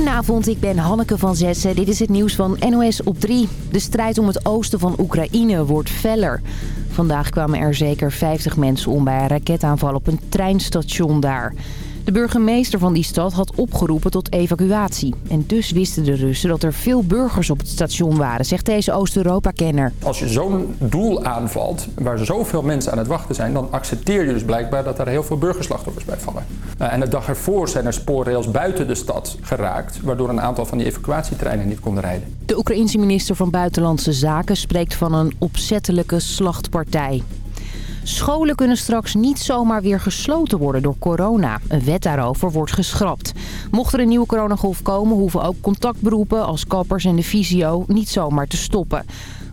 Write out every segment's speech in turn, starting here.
Goedenavond, ik ben Hanneke van Zessen. Dit is het nieuws van NOS op 3. De strijd om het oosten van Oekraïne wordt feller. Vandaag kwamen er zeker 50 mensen om bij een raketaanval op een treinstation daar. De burgemeester van die stad had opgeroepen tot evacuatie. En dus wisten de Russen dat er veel burgers op het station waren, zegt deze Oost-Europa-kenner. Als je zo'n doel aanvalt, waar zoveel mensen aan het wachten zijn... dan accepteer je dus blijkbaar dat er heel veel burgerslachtoffers bij vallen. Uh, en de dag ervoor zijn er spoorrails buiten de stad geraakt... waardoor een aantal van die evacuatietreinen niet konden rijden. De Oekraïense minister van Buitenlandse Zaken spreekt van een opzettelijke slachtpartij. Scholen kunnen straks niet zomaar weer gesloten worden door corona. Een wet daarover wordt geschrapt. Mocht er een nieuwe coronagolf komen, hoeven ook contactberoepen als kappers en de fysio niet zomaar te stoppen.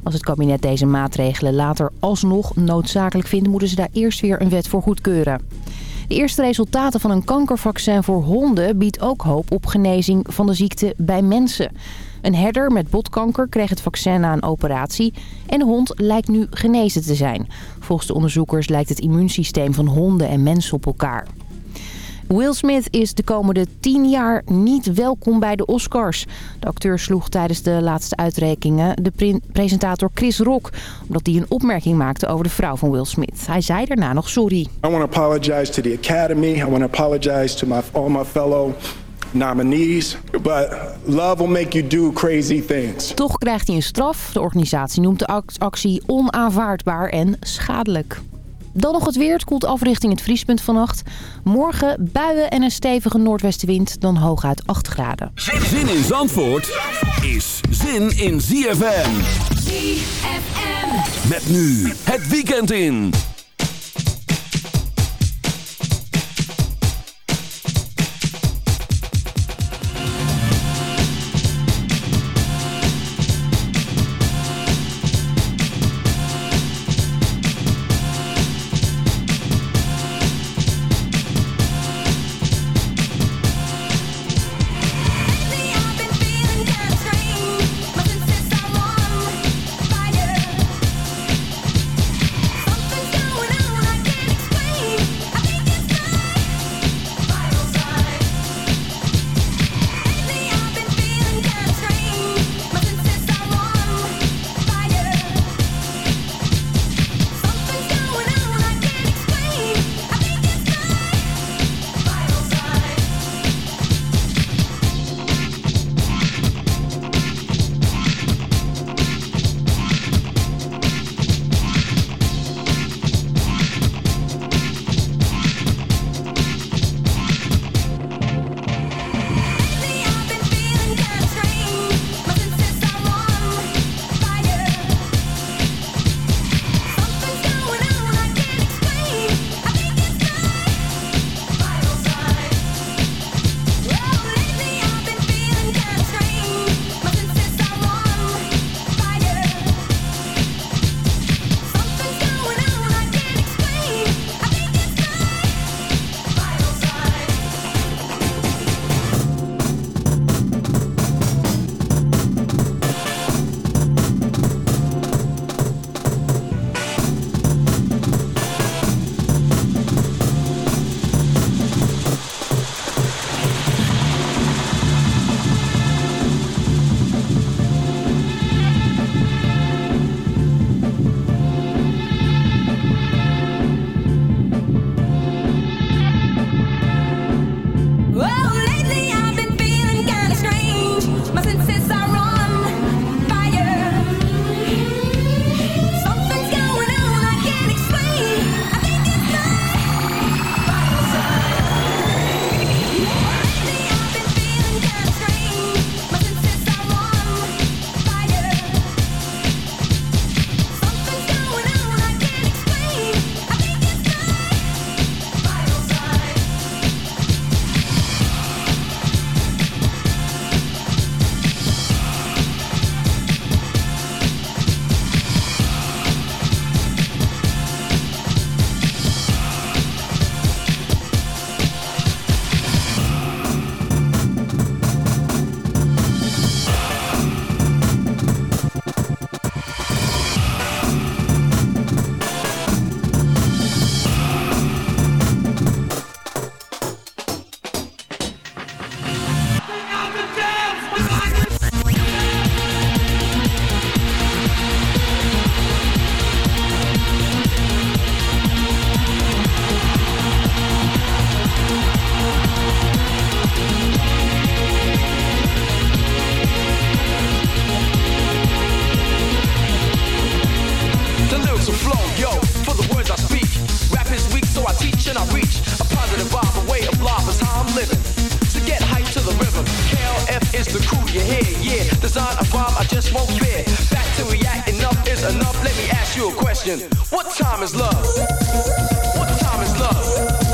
Als het kabinet deze maatregelen later alsnog noodzakelijk vindt, moeten ze daar eerst weer een wet voor goedkeuren. De eerste resultaten van een kankervaccin voor honden biedt ook hoop op genezing van de ziekte bij mensen. Een herder met botkanker kreeg het vaccin na een operatie en de hond lijkt nu genezen te zijn. Volgens de onderzoekers lijkt het immuunsysteem van honden en mensen op elkaar. Will Smith is de komende tien jaar niet welkom bij de Oscars. De acteur sloeg tijdens de laatste uitrekingen de presentator Chris Rock... omdat hij een opmerking maakte over de vrouw van Will Smith. Hij zei daarna nog sorry. I want to Academy. Apologize to my, all my fellow nominees, but love will make you do crazy things. Toch krijgt hij een straf. De organisatie noemt de actie onaanvaardbaar en schadelijk. Dan nog het weer. Het koelt af richting het vriespunt vannacht. Morgen buien en een stevige noordwestenwind. Dan hooguit 8 graden. Zin in Zandvoort is zin in ZFM. ZFM. Met nu het weekend in. Question. What time is love? What time is love?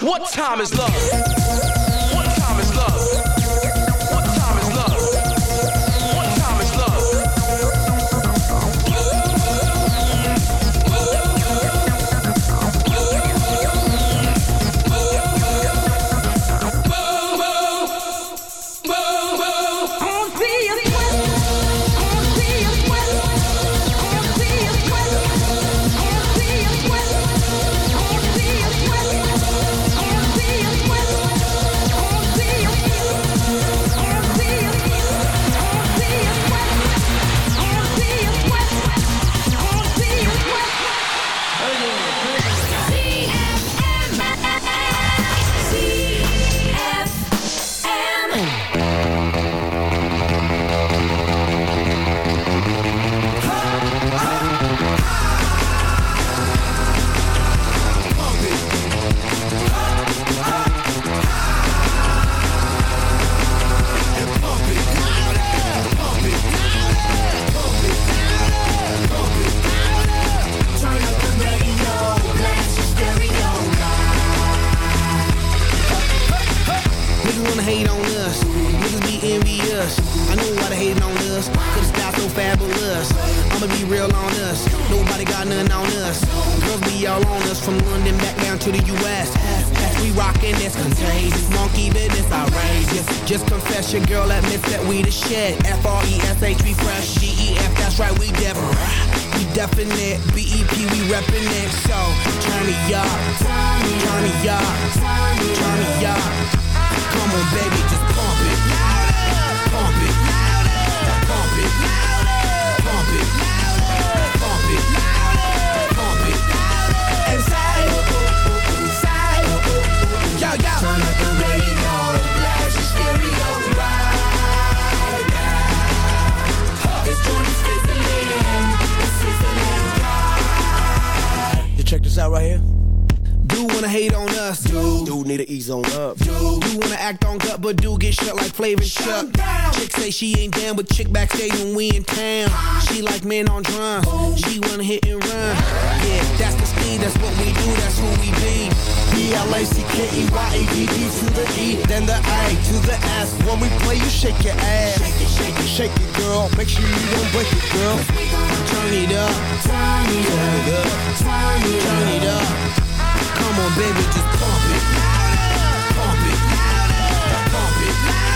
What time is love? all on us from London back down to the U.S. We rockin' this contagious, monkey business outrageous. Just confess your girl admits that we the shit. F R E S H we fresh, G E F that's right we def, we definite. B E P we reppin' it. So turn me up, turn me up, turn me up. Come on baby, just out right here. Wanna hate on us, dude Dude need to ease on up. Dude, you wanna act on gut, but do get shut like Flavor Chuck. Chick say she ain't down with chick backstage when we in town. She like men on drum. She wanna hit and run. Yeah, that's the speed, that's what we do, that's who we be. B-L-A-C-K-E-Y-A-D-D to the E, then the A to the S. When we play, you shake your ass. Shake it, shake it, shake it, girl. Make sure you don't break it, girl. Turn it up. Turn it up. Turn it up. Turn it up. Come on, baby, just pump it. Pump it. Pump it. Pump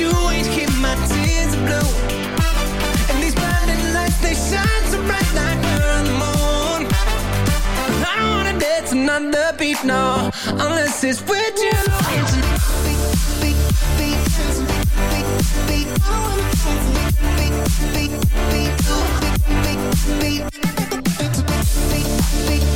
you ain't keep my tears blue. And these blinding lights, they shine so bright like we're on the moon. I don't wanna dance another beat, no, unless it's with you.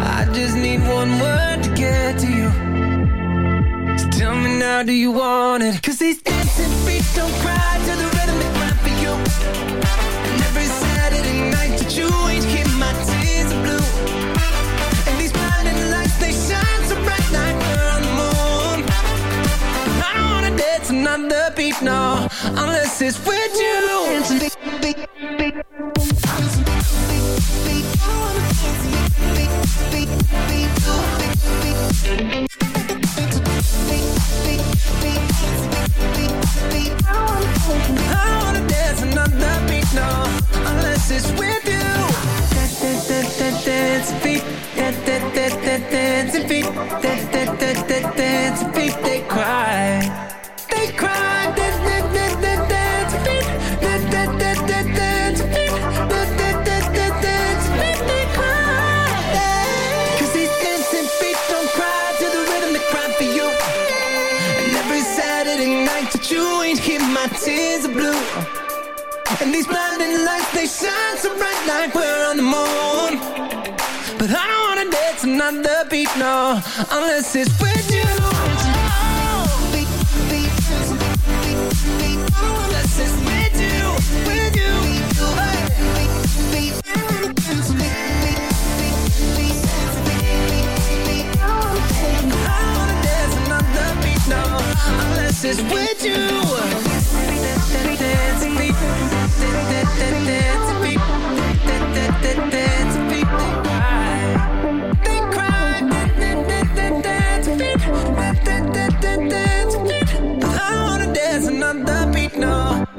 I just need one word to get to you. So tell me now, do you want it? Cause these dancing feet don't cry to the rhythm they cry for you. And every Saturday night that you ain't keep my tears blue. And these blinding lights, they shine so bright like we're on the moon. I don't wanna dance another beat, no, unless it's with you. Feet, dance feet, they cry, they cry. Dance feet, dance they dance, feet, dance feet, they cry. 'Cause these dancing feet don't cry to the rhythm they cry for you. And every Saturday night that you ain't keep my tears are blue. And these blinding lights, they shine so bright like we're on the moon. But I don't wanna dance another beat, no Unless it's with you Unless it's with you, no, unless it's with you.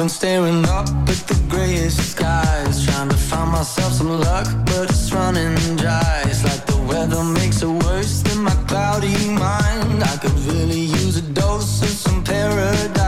been staring up at the grayest skies Trying to find myself some luck, but it's running dry. It's like the weather makes it worse than my cloudy mind. I could really use a dose of some paradise.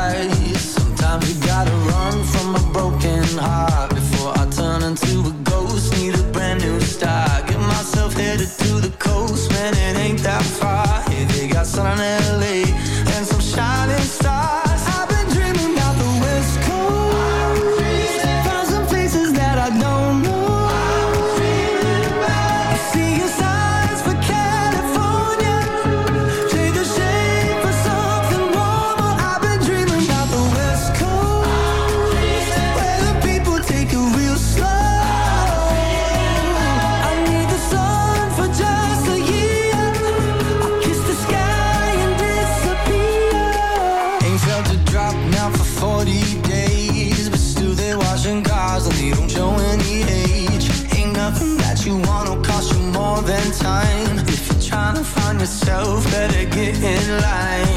myself, better get in line.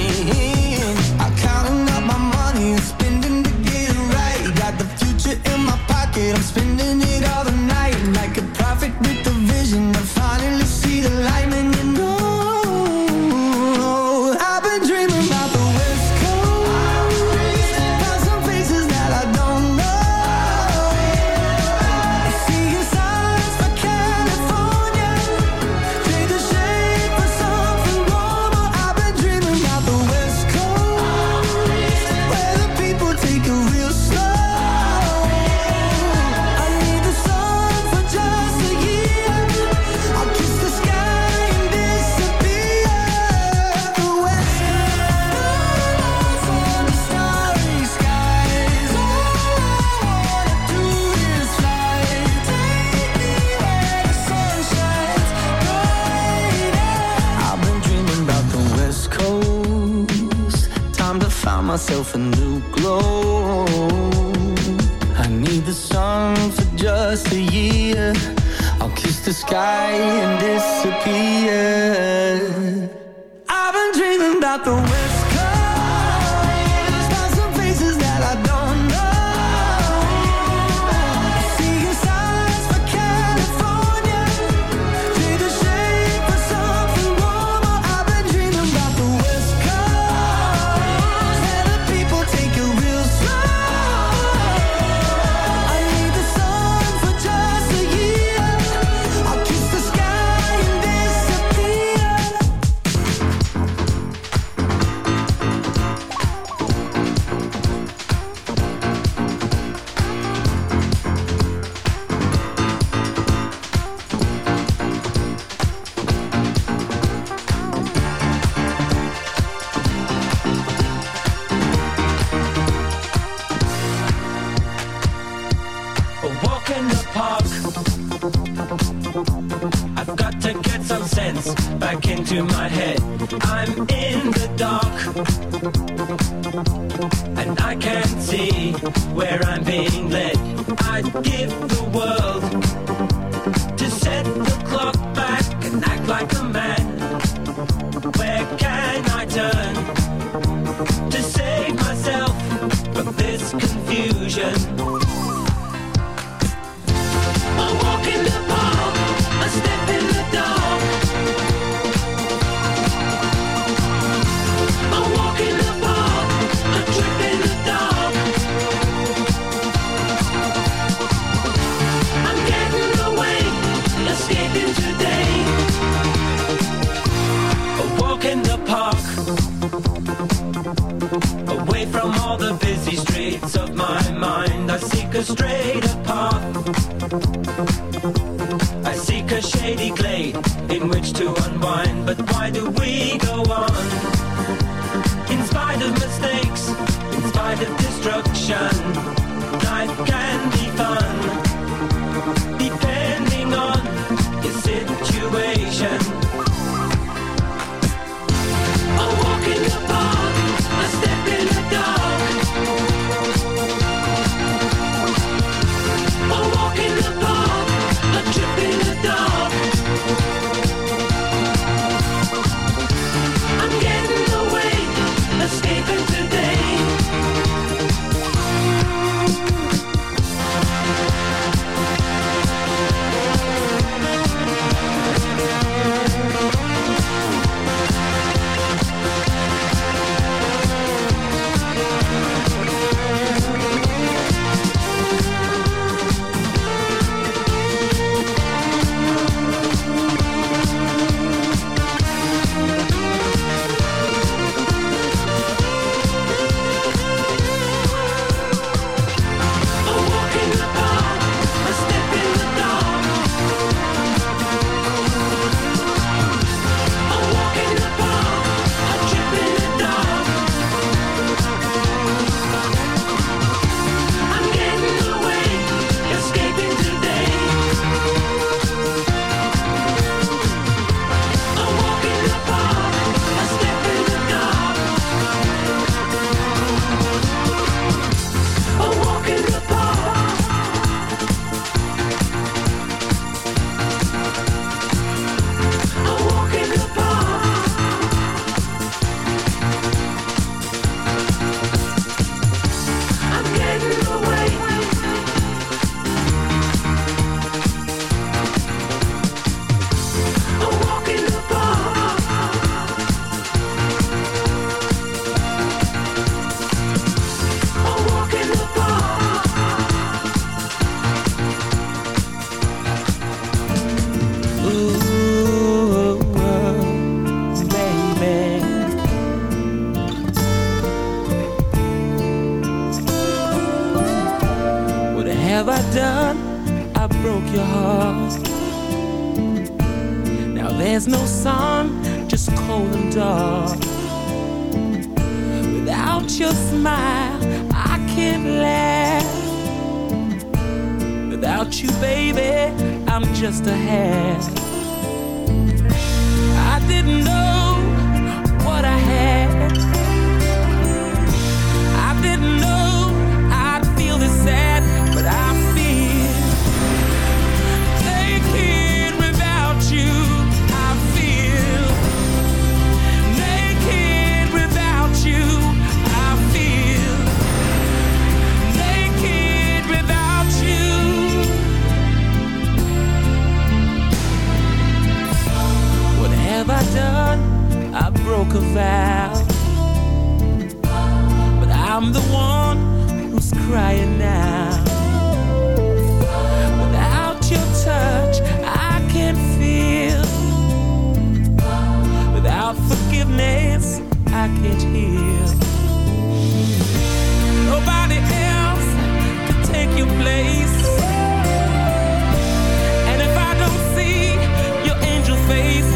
into my head. I'm in the dark, and I can't see where I'm being. straight past. I didn't know what I had. I didn't broke a vow. But I'm the one who's crying now. Without your touch, I can't feel. Without forgiveness, I can't heal. Nobody else can take your place. And if I don't see your angel face,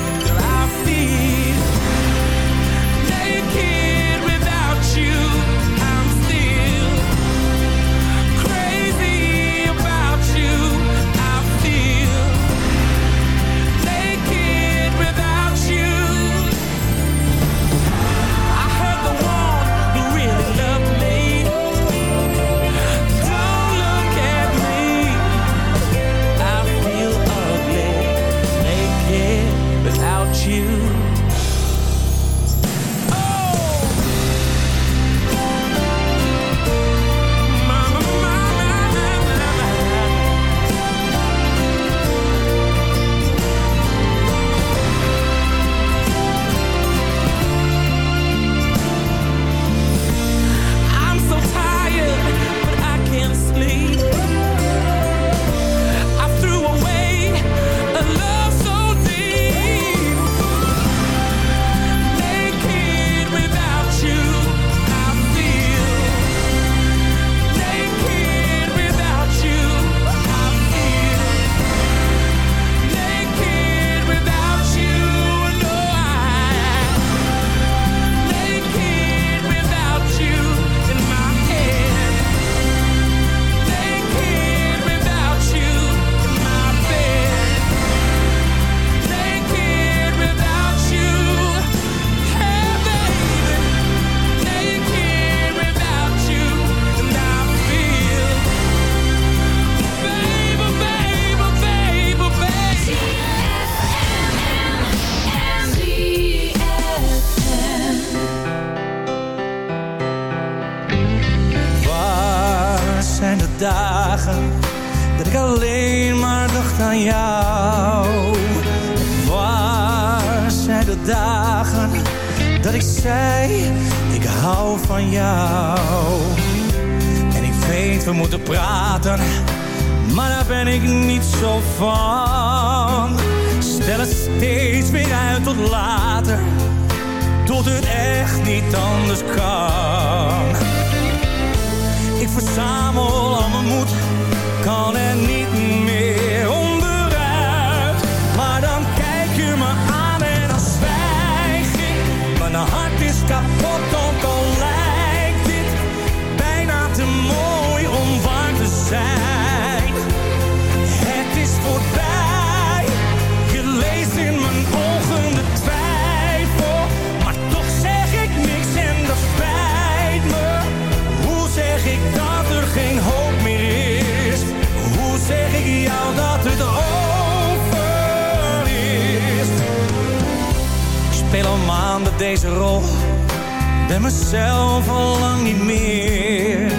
ben mezelf al lang niet meer.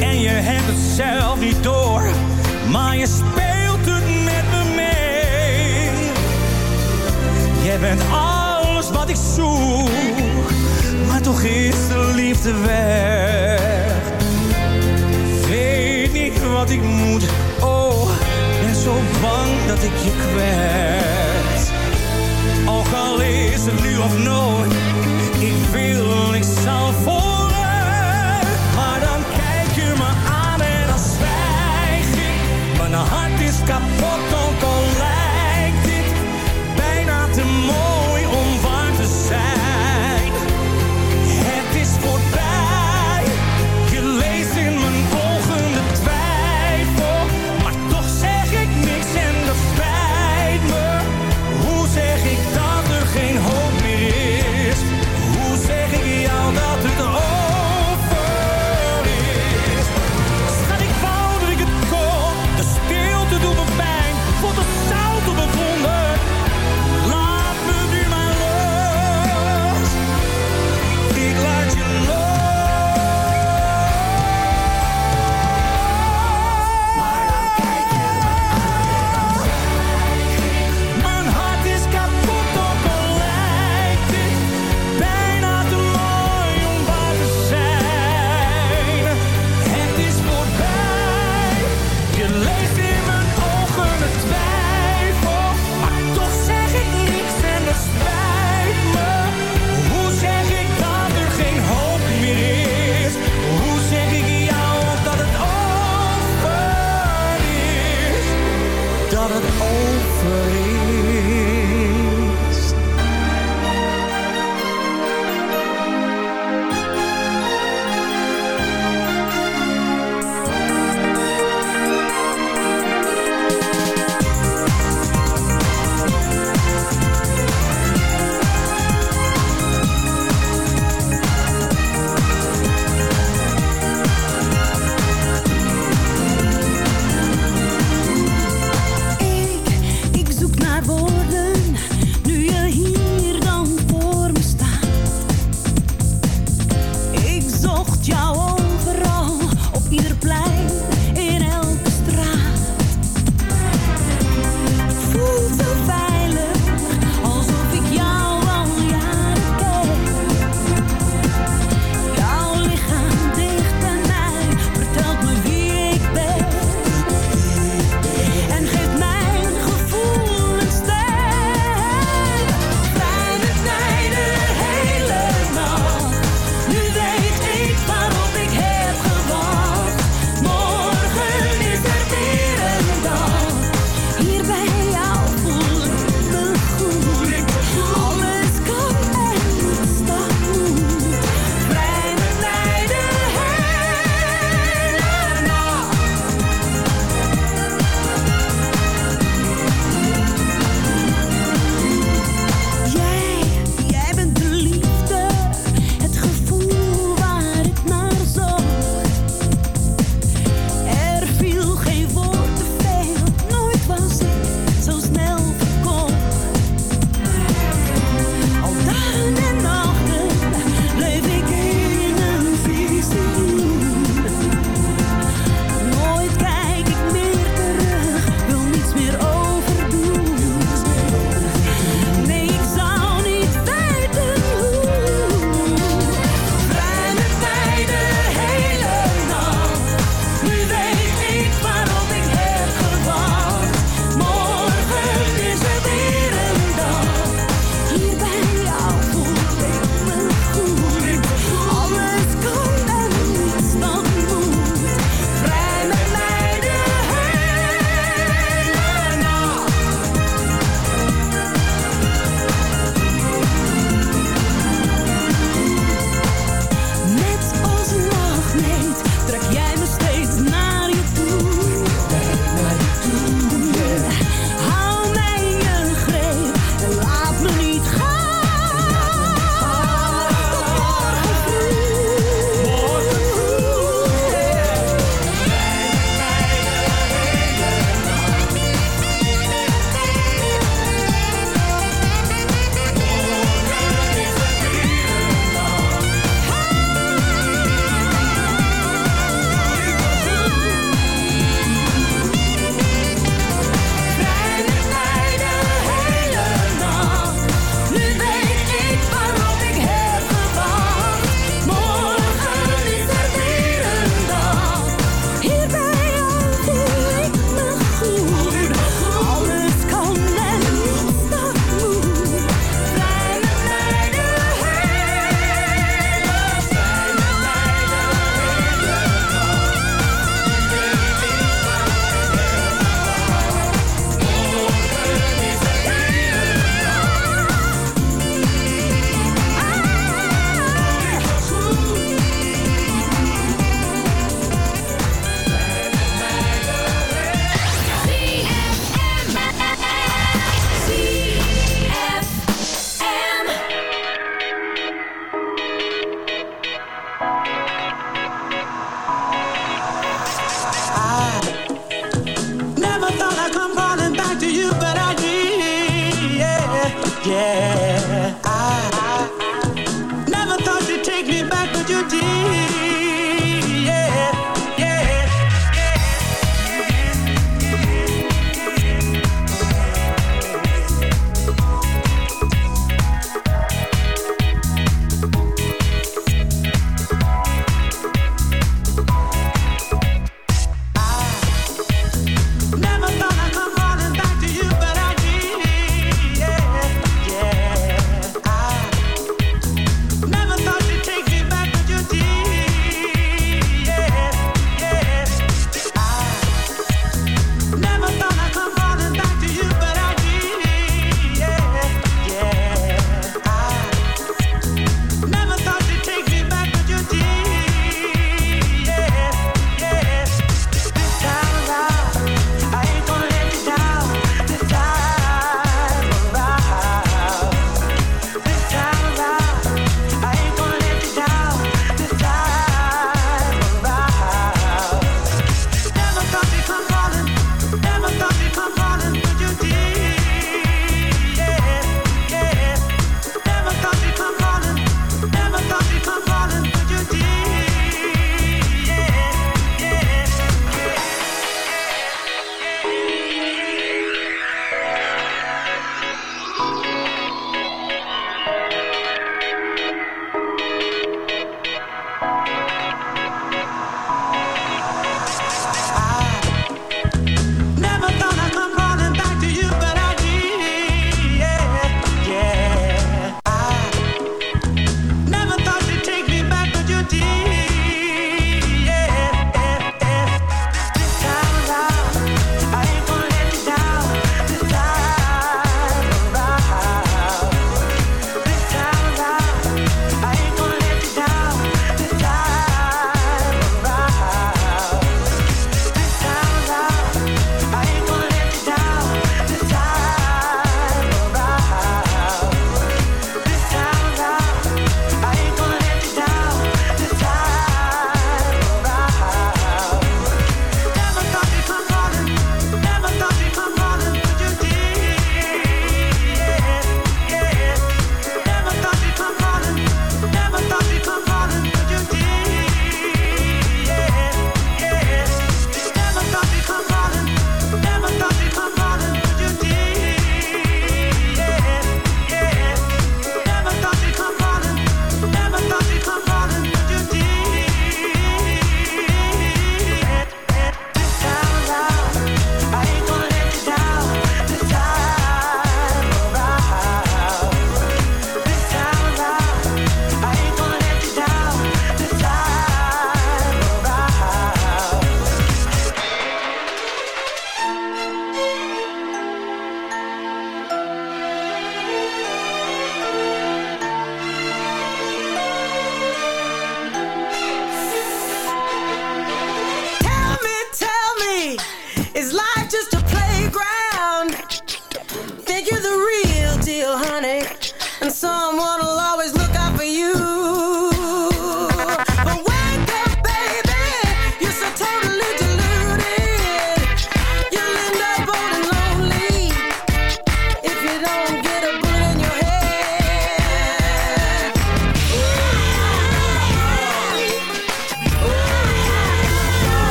En je hebt het zelf niet door, maar je speelt het met me mee. Jij bent alles wat ik zoek, maar toch is de liefde weg. Weet niet wat ik moet, oh, ben zo bang dat ik je kwijt. Ook al is het nu of nooit veel, ik zal. Maar dan kijk je me aan en dan zwijg ik. Mijn hart is kapot.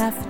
Have